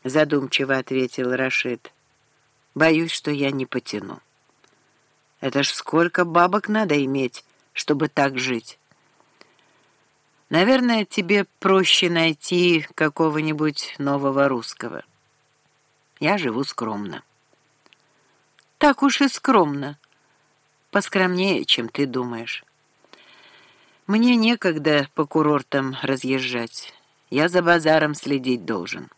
— задумчиво ответил Рашид. «Боюсь, что я не потяну. Это ж сколько бабок надо иметь, чтобы так жить. Наверное, тебе проще найти какого-нибудь нового русского. Я живу скромно». «Так уж и скромно. Поскромнее, чем ты думаешь. Мне некогда по курортам разъезжать. Я за базаром следить должен».